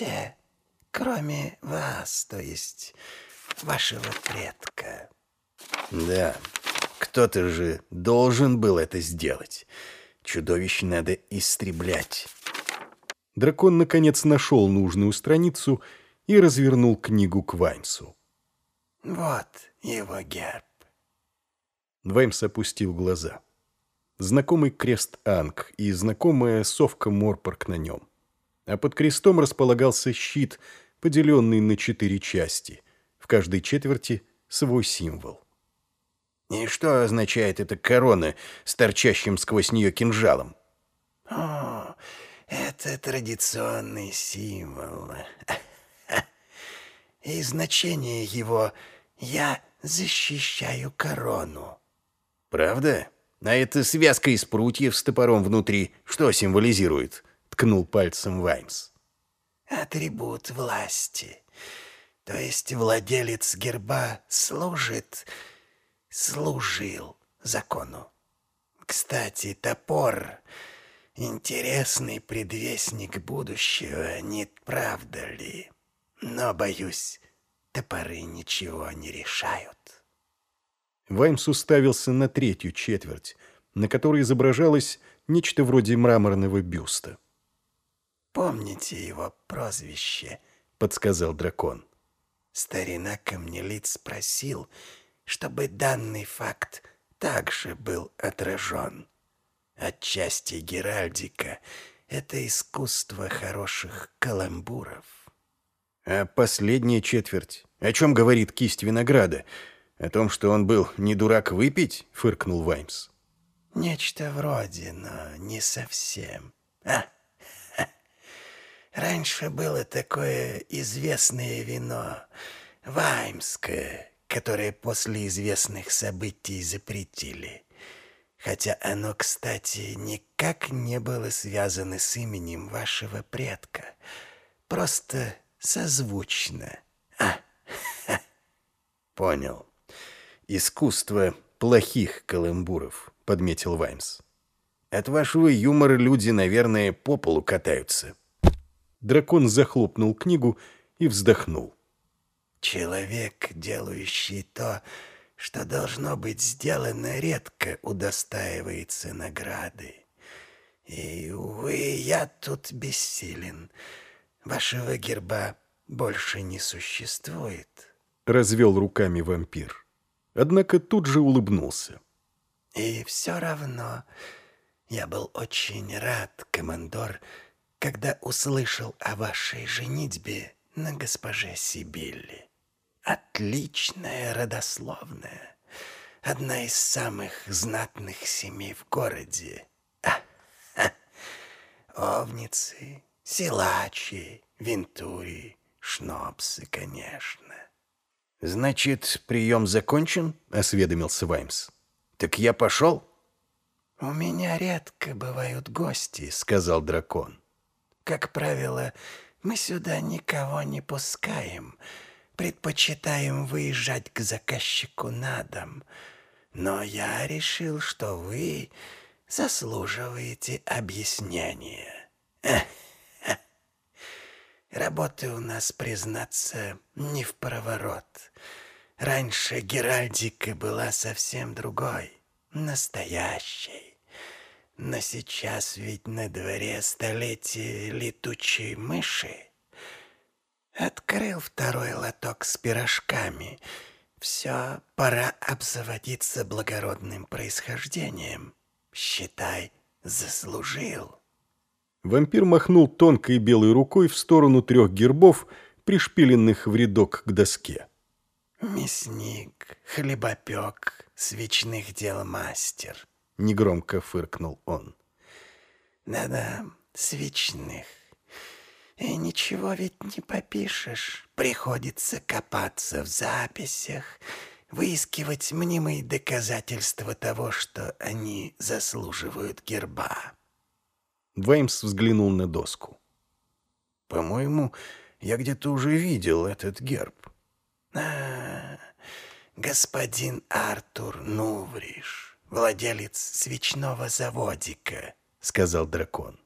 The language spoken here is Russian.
все, кроме вас, то есть вашего предка. Да, кто-то же должен был это сделать. Чудовищ надо истреблять. Дракон, наконец, нашел нужную страницу и развернул книгу к Ваймсу. Вот его герб. Ваймс опустил глаза. Знакомый крест Анг и знакомая совка Морпорг на нем. А под крестом располагался щит, поделенный на четыре части. В каждой четверти свой символ. И что означает эта корона с торчащим сквозь нее кинжалом? О, это традиционный символ. И значение его «я защищаю корону». Правда? А эта связка из прутьев с топором внутри что символизирует? Ткнул пальцем Ваймс. Атрибут власти. То есть владелец герба служит служил закону. Кстати, топор — интересный предвестник будущего, не правда ли? Но, боюсь, топоры ничего не решают. Ваймс уставился на третью четверть, на которой изображалось нечто вроде мраморного бюста. «Помните его прозвище?» — подсказал дракон. Старина Камнелиц спросил, чтобы данный факт также был отражен. Отчасти Геральдика — это искусство хороших каламбуров. А последняя четверть? О чем говорит кисть винограда? О том, что он был не дурак выпить? Фыркнул Ваймс. Нечто вроде, но не совсем. А? Раньше было такое известное вино, ваймское, которое после известных событий запретили. Хотя оно, кстати, никак не было связано с именем вашего предка. Просто созвучно. А. Понял. Искусство плохих каламбуров, подметил Ваймс. От вашего юмора люди, наверное, по полу катаются. Дракон захлопнул книгу и вздохнул. Человек, делающий то, что должно быть сделано, редко удостаивается награды. И, увы, я тут бессилен. Вашего герба больше не существует. Развел руками вампир. Однако тут же улыбнулся. И все равно я был очень рад, командор, когда услышал о вашей женитьбе на госпоже Сибилле. Отличная родословная. Одна из самых знатных семей в городе. А, а. Овницы, силачи, винтури, шнопсы, конечно. «Значит, прием закончен?» — осведомился Ваймс. «Так я пошел?» «У меня редко бывают гости», — сказал дракон. «Как правило, мы сюда никого не пускаем» предпочитаем выезжать к заказчику на дом. Но я решил, что вы заслуживаете объяснения. Работы у нас, признаться, не в проворот. Раньше Геральдика была совсем другой, настоящей. Но сейчас ведь на дворе столетие летучей мыши. Открыл второй лоток с пирожками. Все, пора обзаводиться благородным происхождением. Считай, заслужил. Вампир махнул тонкой белой рукой в сторону трех гербов, пришпиленных в рядок к доске. «Мясник, хлебопек, свечных дел мастер», — негромко фыркнул он. «Да-да, свечных. И ничего ведь не попишешь. Приходится копаться в записях, выискивать мнимые доказательства того, что они заслуживают герба. Ваймс взглянул на доску. «По-моему, я где-то уже видел этот герб». «А, господин Артур Нувриш, владелец свечного заводика», — сказал дракон.